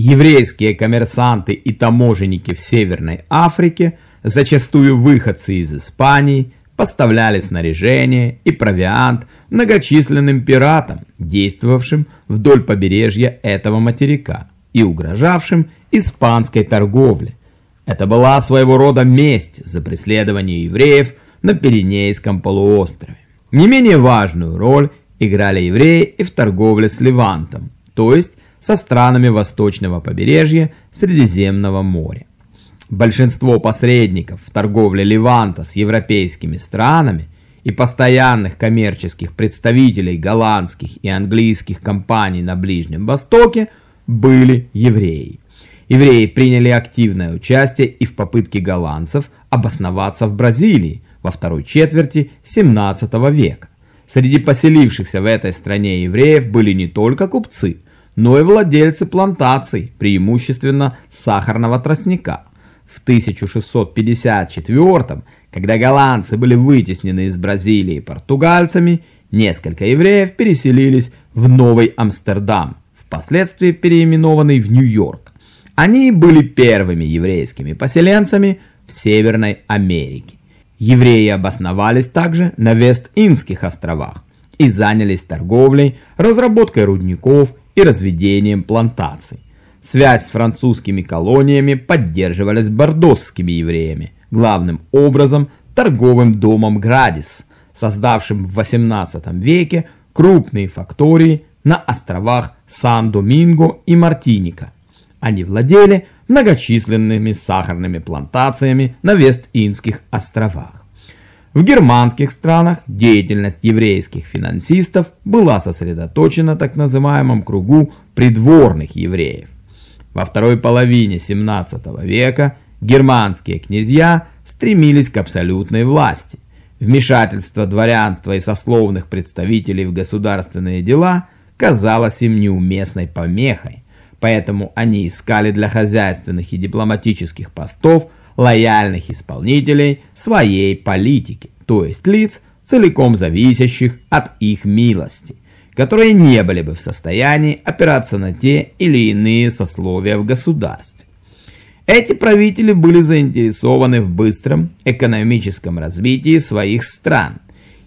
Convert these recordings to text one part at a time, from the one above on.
Еврейские коммерсанты и таможенники в Северной Африке, зачастую выходцы из Испании, поставляли снаряжение и провиант многочисленным пиратам, действовавшим вдоль побережья этого материка и угрожавшим испанской торговле. Это была своего рода месть за преследование евреев на Пиренейском полуострове. Не менее важную роль играли евреи и в торговле с Левантом, то есть со странами восточного побережья Средиземного моря. Большинство посредников в торговле Леванта с европейскими странами и постоянных коммерческих представителей голландских и английских компаний на Ближнем Востоке были евреи. Евреи приняли активное участие и в попытке голландцев обосноваться в Бразилии во второй четверти 17 века. Среди поселившихся в этой стране евреев были не только купцы, но и владельцы плантаций, преимущественно сахарного тростника. В 1654 когда голландцы были вытеснены из Бразилии португальцами, несколько евреев переселились в Новый Амстердам, впоследствии переименованный в Нью-Йорк. Они были первыми еврейскими поселенцами в Северной Америке. Евреи обосновались также на Вест-Индских островах и занялись торговлей, разработкой рудников и разведением плантаций. Связь с французскими колониями поддерживалась бордосскими евреями, главным образом торговым домом Градис, создавшим в 18 веке крупные фактории на островах Сан-Доминго и Мартиника. Они владели многочисленными сахарными плантациями на Вест-Индских островах. В германских странах деятельность еврейских финансистов была сосредоточена так называемом кругу придворных евреев. Во второй половине 17 века германские князья стремились к абсолютной власти. Вмешательство дворянства и сословных представителей в государственные дела казалось им неуместной помехой, поэтому они искали для хозяйственных и дипломатических постов лояльных исполнителей своей политики, то есть лиц, целиком зависящих от их милости, которые не были бы в состоянии опираться на те или иные сословия в государстве. Эти правители были заинтересованы в быстром экономическом развитии своих стран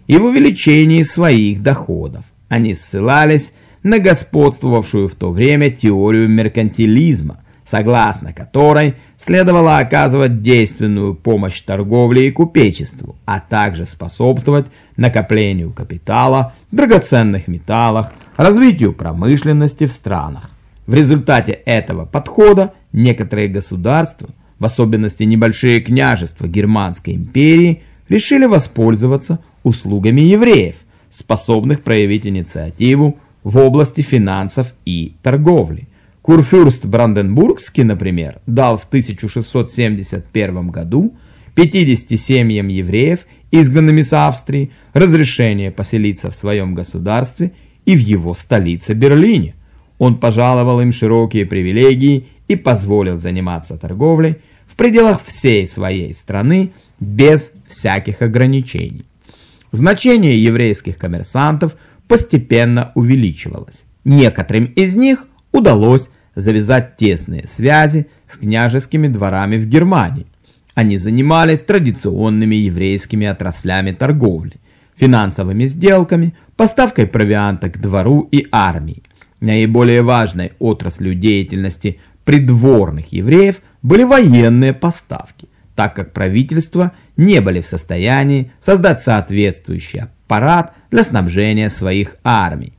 и в увеличении своих доходов. Они ссылались на господствовавшую в то время теорию меркантилизма, согласно которой следовало оказывать действенную помощь торговле и купечеству, а также способствовать накоплению капитала, драгоценных металлах, развитию промышленности в странах. В результате этого подхода некоторые государства, в особенности небольшие княжества Германской империи, решили воспользоваться услугами евреев, способных проявить инициативу в области финансов и торговли. Курфюрст Бранденбургский, например, дал в 1671 году 50 семьям евреев, изгнанным из Австрии, разрешение поселиться в своем государстве и в его столице Берлине. Он пожаловал им широкие привилегии и позволил заниматься торговлей в пределах всей своей страны без всяких ограничений. Значение еврейских коммерсантов постепенно увеличивалось. Некоторым из них удалось завязать тесные связи с княжескими дворами в Германии. Они занимались традиционными еврейскими отраслями торговли, финансовыми сделками, поставкой провианта к двору и армии. Наиболее важной отраслью деятельности придворных евреев были военные поставки, так как правительства не были в состоянии создать соответствующий аппарат для снабжения своих армий.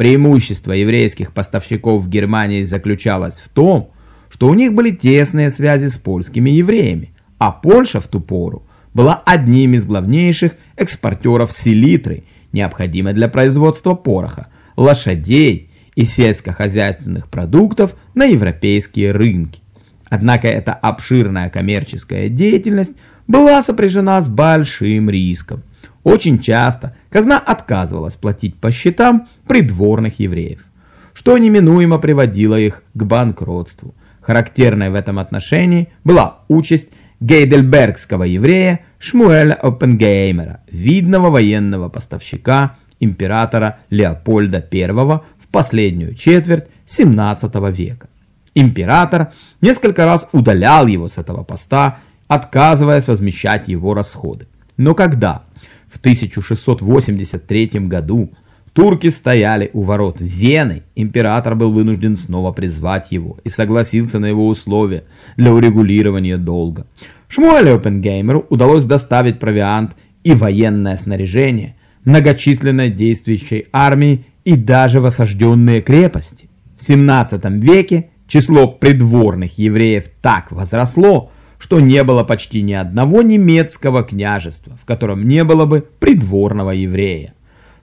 Преимущество еврейских поставщиков в Германии заключалось в том, что у них были тесные связи с польскими евреями, а Польша в ту пору была одним из главнейших экспортеров селитры, необходимой для производства пороха, лошадей и сельскохозяйственных продуктов на европейские рынки. Однако эта обширная коммерческая деятельность была сопряжена с большим риском. Очень часто казна отказывалась платить по счетам придворных евреев, что неминуемо приводило их к банкротству. Характерной в этом отношении была участь гейдельбергского еврея Шмуэля Оппенгеймера, видного военного поставщика императора Леопольда I последнюю четверть 17 века. Император несколько раз удалял его с этого поста, отказываясь возмещать его расходы. Но когда в 1683 году турки стояли у ворот Вены, император был вынужден снова призвать его и согласился на его условия для урегулирования долга. Шмуэлю Оппенгеймеру удалось доставить провиант и военное снаряжение многочисленной действующей армии и даже в осажденные крепости. В 17 веке число придворных евреев так возросло, что не было почти ни одного немецкого княжества, в котором не было бы придворного еврея.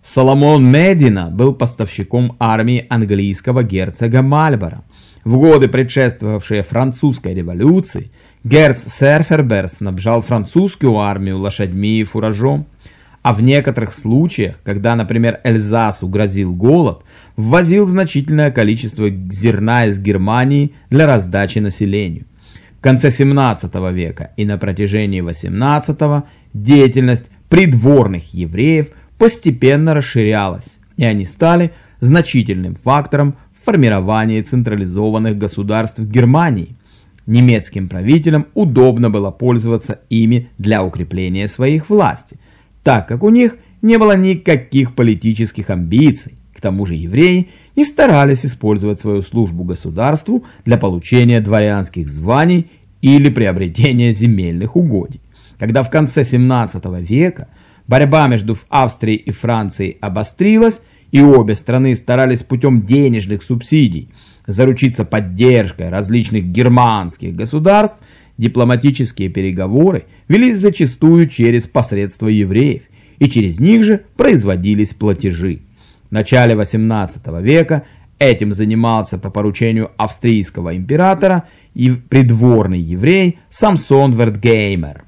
Соломон Медина был поставщиком армии английского герцога Мальборо. В годы, предшествовавшие французской революции, герц Серфербер снабжал французскую армию лошадьми и фуражом. А в некоторых случаях, когда, например, Эльзасу грозил голод, ввозил значительное количество зерна из Германии для раздачи населению. В конце 17 века и на протяжении 18 деятельность придворных евреев постепенно расширялась, и они стали значительным фактором в формировании централизованных государств Германии. Немецким правителям удобно было пользоваться ими для укрепления своих власти, так как у них не было никаких политических амбиций. К тому же евреи не старались использовать свою службу государству для получения дворянских званий или приобретения земельных угодий. Когда в конце 17 века борьба между Австрией и Францией обострилась, и обе страны старались путем денежных субсидий заручиться поддержкой различных германских государств, дипломатические переговоры велись зачастую через посредство евреев, и через них же производились платежи. В начале 18 века этим занимался по поручению австрийского императора и придворный еврей Самсон Вертгеймер.